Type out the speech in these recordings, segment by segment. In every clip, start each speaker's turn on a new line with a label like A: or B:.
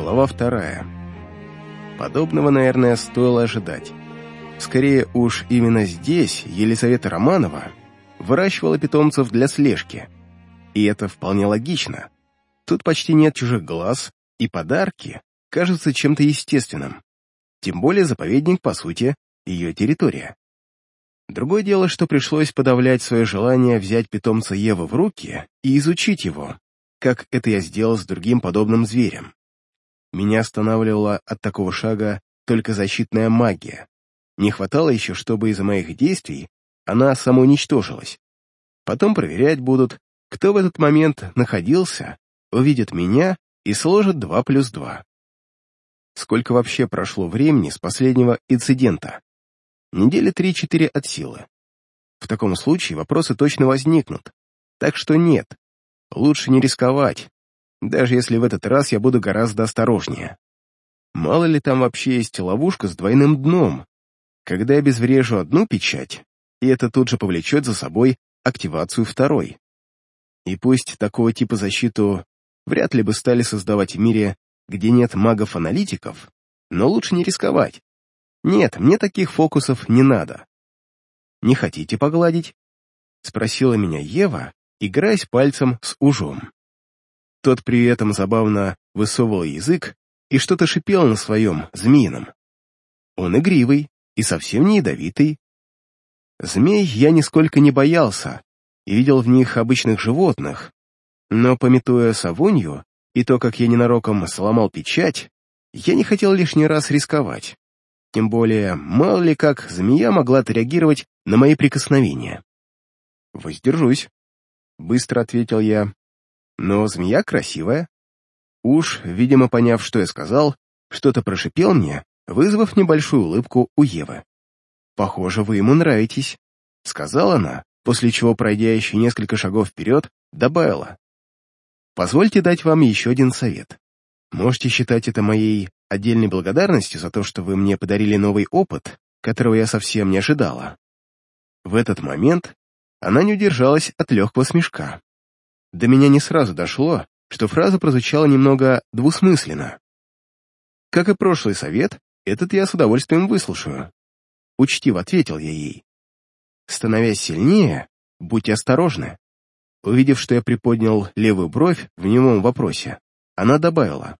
A: Глава вторая. Подобного, наверное, стоило ожидать. Скорее уж именно здесь Елизавета Романова выращивала питомцев для слежки. И это вполне логично. Тут почти нет чужих глаз, и подарки кажутся чем-то естественным. Тем более заповедник, по сути, ее территория. Другое дело, что пришлось подавлять свое желание взять питомца Евы в руки и изучить его, как это я сделал с другим подобным зверем. Меня останавливала от такого шага только защитная магия. Не хватало еще, чтобы из-за моих действий она самоуничтожилась. Потом проверять будут, кто в этот момент находился, увидит меня и сложит два плюс два. Сколько вообще прошло времени с последнего инцидента? Недели три-четыре от силы. В таком случае вопросы точно возникнут. Так что нет, лучше не рисковать, даже если в этот раз я буду гораздо осторожнее. Мало ли там вообще есть ловушка с двойным дном. Когда я обезврежу одну печать, и это тут же повлечет за собой активацию второй. И пусть такого типа защиту вряд ли бы стали создавать в мире, где нет магов-аналитиков, но лучше не рисковать. Нет, мне таких фокусов не надо. «Не хотите погладить?» — спросила меня Ева, играясь пальцем с ужом. Тот при этом забавно высовывал язык и что-то шипел на своем, змеином. Он игривый и совсем не ядовитый. Змей я нисколько не боялся и видел в них обычных животных, но, пометуя Савунью и то, как я ненароком сломал печать, я не хотел лишний раз рисковать. Тем более, мало ли как змея могла отреагировать на мои прикосновения. «Воздержусь», — быстро ответил я, но змея красивая. Уж, видимо, поняв, что я сказал, что-то прошипел мне, вызвав небольшую улыбку у Евы. «Похоже, вы ему нравитесь», — сказала она, после чего, пройдя еще несколько шагов вперед, добавила. «Позвольте дать вам еще один совет. Можете считать это моей отдельной благодарностью за то, что вы мне подарили новый опыт, которого я совсем не ожидала». В этот момент она не удержалась от легкого смешка. До меня не сразу дошло, что фраза прозвучала немного двусмысленно. Как и прошлый совет, этот я с удовольствием выслушаю. Учтиво ответил я ей. Становясь сильнее, будьте осторожны. Увидев, что я приподнял левую бровь в немом вопросе, она добавила.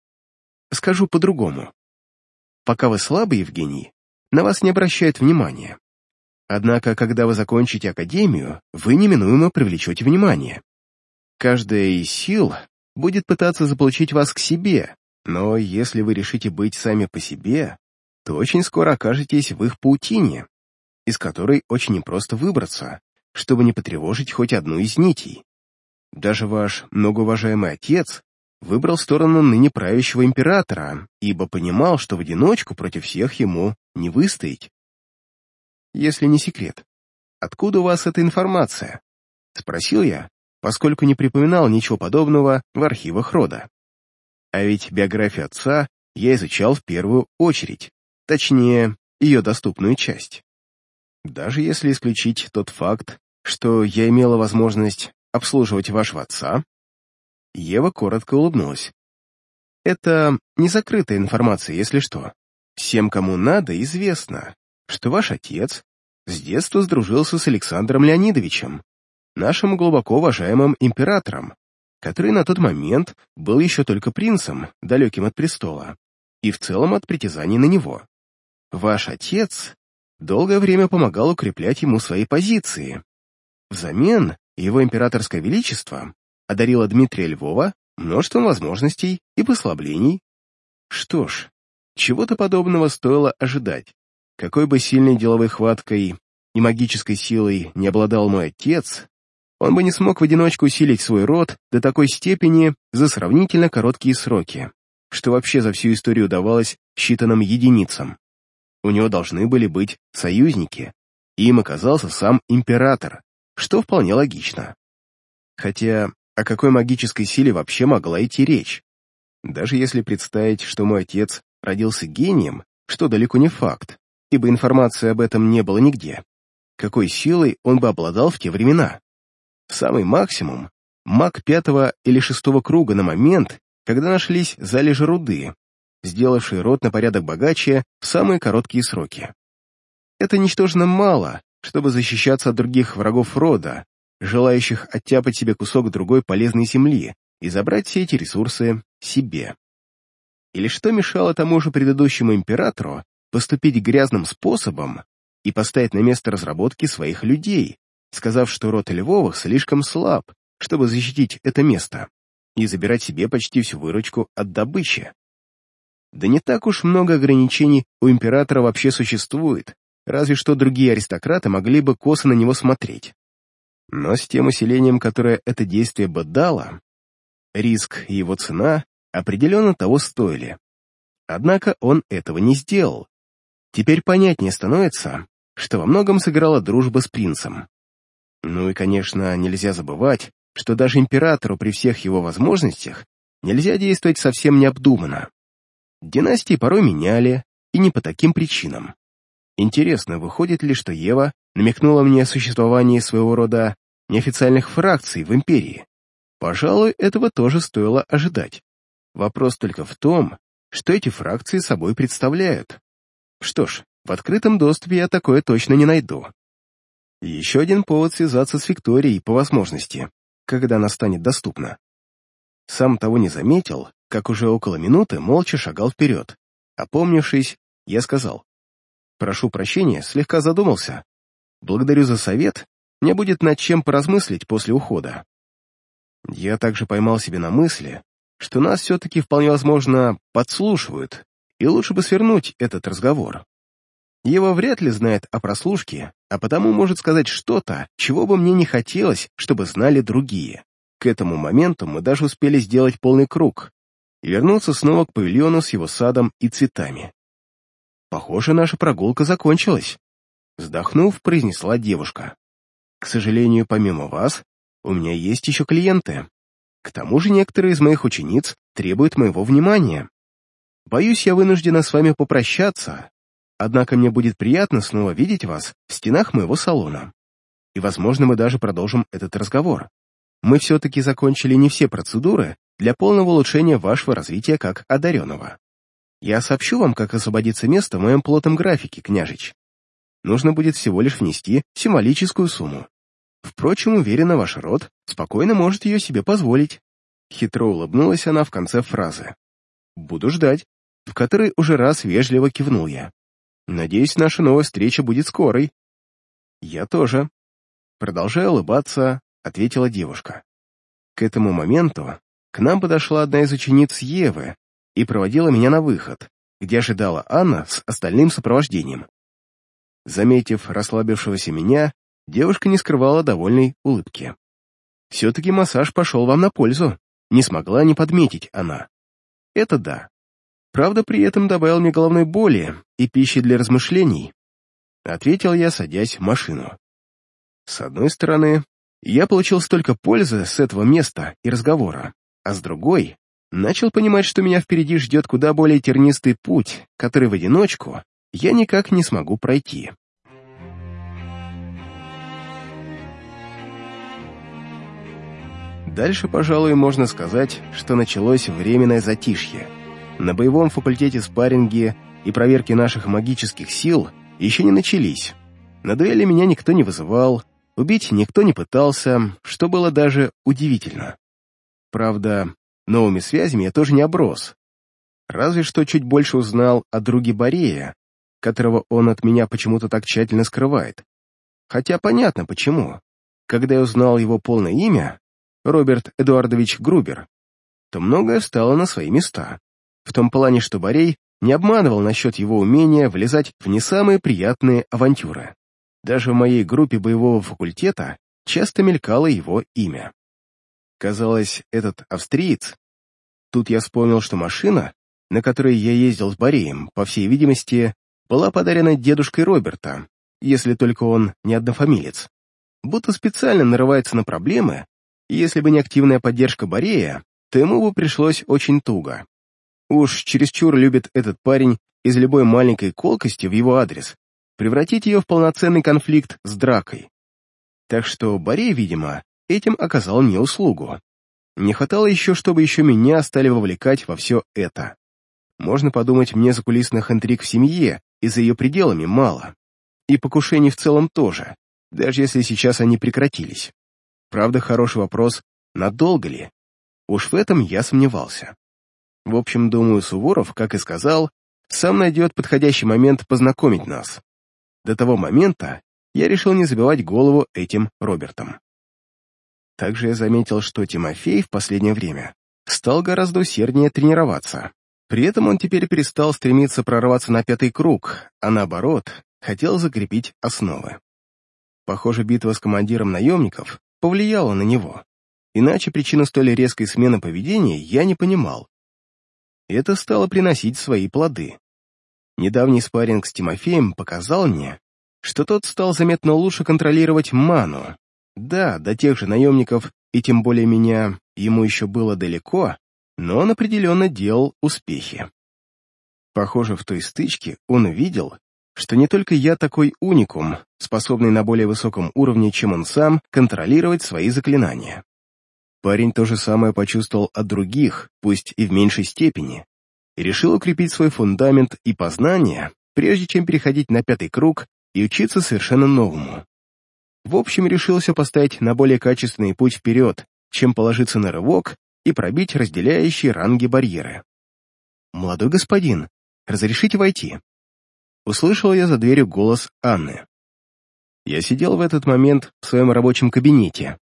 A: Скажу по-другому. Пока вы слабы, Евгений, на вас не обращают внимания. Однако, когда вы закончите академию, вы неминуемо привлечете внимание. Каждая из сил будет пытаться заполучить вас к себе, но если вы решите быть сами по себе, то очень скоро окажетесь в их паутине, из которой очень непросто выбраться, чтобы не потревожить хоть одну из нитей. Даже ваш многоуважаемый отец выбрал сторону ныне правящего императора, ибо понимал, что в одиночку против всех ему не выстоять. Если не секрет, откуда у вас эта информация? Спросил я, поскольку не припоминал ничего подобного в архивах рода. А ведь биографию отца я изучал в первую очередь, точнее, ее доступную часть. Даже если исключить тот факт, что я имела возможность обслуживать вашего отца, Ева коротко улыбнулась. Это не закрытая информация, если что. Всем, кому надо, известно, что ваш отец с детства сдружился с Александром Леонидовичем, нашим глубоко уважаемым императором, который на тот момент был еще только принцем, далеким от престола, и в целом от притязаний на него. Ваш отец долгое время помогал укреплять ему свои позиции. Взамен его императорское величество одарило Дмитрия Львова множеством возможностей и послаблений. Что ж, чего-то подобного стоило ожидать. Какой бы сильной деловой хваткой и магической силой не обладал мой отец, он бы не смог в одиночку усилить свой род до такой степени за сравнительно короткие сроки, что вообще за всю историю удавалось считанным единицам. У него должны были быть союзники, и им оказался сам император, что вполне логично. Хотя о какой магической силе вообще могла идти речь? Даже если представить, что мой отец родился гением, что далеко не факт, ибо информации об этом не было нигде, какой силой он бы обладал в те времена? Самый максимум — маг пятого или шестого круга на момент, когда нашлись залежи руды, сделавший род на порядок богаче в самые короткие сроки. Это ничтожно мало, чтобы защищаться от других врагов рода, желающих оттяпать себе кусок другой полезной земли и забрать все эти ресурсы себе. Или что мешало тому же предыдущему императору поступить грязным способом и поставить на место разработки своих людей, сказав, что род Львовых слишком слаб, чтобы защитить это место, и забирать себе почти всю выручку от добычи. Да не так уж много ограничений у императора вообще существует, разве что другие аристократы могли бы косо на него смотреть. Но с тем усилением, которое это действие бы дало, риск и его цена определенно того стоили. Однако он этого не сделал. Теперь понятнее становится, что во многом сыграла дружба с принцем. Ну и, конечно, нельзя забывать, что даже императору при всех его возможностях нельзя действовать совсем необдуманно. Династии порой меняли, и не по таким причинам. Интересно, выходит ли, что Ева намекнула мне о существовании своего рода неофициальных фракций в империи? Пожалуй, этого тоже стоило ожидать. Вопрос только в том, что эти фракции собой представляют. Что ж, в открытом доступе я такое точно не найду. Еще один повод связаться с Викторией по возможности, когда она станет доступна. Сам того не заметил, как уже около минуты молча шагал вперед. Опомнившись, я сказал. «Прошу прощения, слегка задумался. Благодарю за совет, мне будет над чем поразмыслить после ухода». Я также поймал себе на мысли, что нас все-таки вполне возможно подслушивают, и лучше бы свернуть этот разговор. Ева вряд ли знает о прослушке, а потому может сказать что-то, чего бы мне не хотелось, чтобы знали другие. К этому моменту мы даже успели сделать полный круг и вернуться снова к павильону с его садом и цветами. Похоже, наша прогулка закончилась. Вздохнув, произнесла девушка. К сожалению, помимо вас, у меня есть еще клиенты. К тому же некоторые из моих учениц требуют моего внимания. Боюсь, я вынуждена с вами попрощаться, Однако мне будет приятно снова видеть вас в стенах моего салона. И, возможно, мы даже продолжим этот разговор. Мы все-таки закончили не все процедуры для полного улучшения вашего развития как одаренного. Я сообщу вам, как освободиться место в моем плотном графике, княжич. Нужно будет всего лишь внести символическую сумму. Впрочем, уверена, ваш род спокойно может ее себе позволить. Хитро улыбнулась она в конце фразы. «Буду ждать», в которой уже раз вежливо кивнул я. Надеюсь, наша новая встреча будет скорой. Я тоже. Продолжая улыбаться, ответила девушка. К этому моменту к нам подошла одна из учениц Евы и проводила меня на выход, где ожидала Анна с остальным сопровождением. Заметив расслабившегося меня, девушка не скрывала довольной улыбки. «Все-таки массаж пошел вам на пользу», не смогла не подметить она. Это да. Правда, при этом добавил мне головной боли и пищи для размышлений. Ответил я, садясь в машину. С одной стороны, я получил столько пользы с этого места и разговора, а с другой, начал понимать, что меня впереди ждет куда более тернистый путь, который в одиночку я никак не смогу пройти. Дальше, пожалуй, можно сказать, что началось временное затишье. На боевом факультете спарринги и проверки наших магических сил еще не начались. На дуэли меня никто не вызывал, убить никто не пытался, что было даже удивительно. Правда, новыми связями я тоже не оброс. Разве что чуть больше узнал о друге Борея, которого он от меня почему-то так тщательно скрывает. Хотя понятно почему. Когда я узнал его полное имя, Роберт Эдуардович Грубер, то многое встало на свои места в том плане, что Борей не обманывал насчет его умения влезать в не самые приятные авантюры. Даже в моей группе боевого факультета часто мелькало его имя. Казалось, этот австриец... Тут я вспомнил, что машина, на которой я ездил с Бореем, по всей видимости, была подарена дедушкой Роберта, если только он не однофамилец. Будто специально нарывается на проблемы, и если бы не активная поддержка Борея, то ему бы пришлось очень туго. Уж чересчур любит этот парень из любой маленькой колкости в его адрес превратить ее в полноценный конфликт с дракой. Так что Борей, видимо, этим оказал мне услугу. Не хватало еще, чтобы еще меня стали вовлекать во все это. Можно подумать, мне закулисных интриг в семье и за ее пределами мало. И покушений в целом тоже, даже если сейчас они прекратились. Правда, хороший вопрос, надолго ли? Уж в этом я сомневался. В общем, думаю, Суворов, как и сказал, сам найдет подходящий момент познакомить нас. До того момента я решил не забивать голову этим Робертом. Также я заметил, что Тимофей в последнее время стал гораздо усерднее тренироваться. При этом он теперь перестал стремиться прорваться на пятый круг, а наоборот, хотел закрепить основы. Похоже, битва с командиром наемников повлияла на него. Иначе причину столь резкой смены поведения я не понимал. Это стало приносить свои плоды. Недавний спарринг с Тимофеем показал мне, что тот стал заметно лучше контролировать ману. Да, до тех же наемников, и тем более меня, ему еще было далеко, но он определенно делал успехи. Похоже, в той стычке он увидел, что не только я такой уникум, способный на более высоком уровне, чем он сам, контролировать свои заклинания. Парень то же самое почувствовал от других, пусть и в меньшей степени, и решил укрепить свой фундамент и познания, прежде чем переходить на пятый круг и учиться совершенно новому. В общем, решился поставить на более качественный путь вперед, чем положиться на рывок и пробить разделяющие ранги барьеры. «Молодой господин, разрешите войти?» Услышал я за дверью голос Анны. Я сидел в этот момент в своем рабочем кабинете.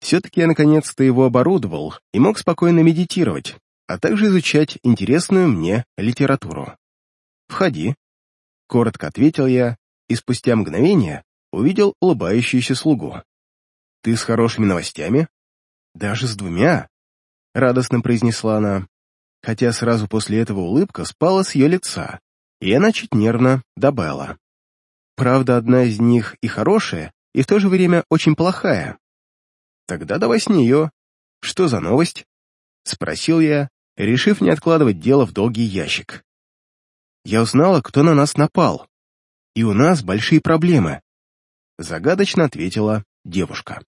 A: Все-таки я наконец-то его оборудовал и мог спокойно медитировать, а также изучать интересную мне литературу. «Входи», — коротко ответил я, и спустя мгновение увидел улыбающуюся слугу. «Ты с хорошими новостями?» «Даже с двумя», — радостно произнесла она, хотя сразу после этого улыбка спала с ее лица, и она чуть нервно добавила. Правда, одна из них и хорошая, и в то же время очень плохая. Тогда давай с нее. Что за новость? Спросил я, решив не откладывать дело в долгий ящик. Я узнала, кто на нас напал. И у нас большие проблемы. Загадочно ответила девушка.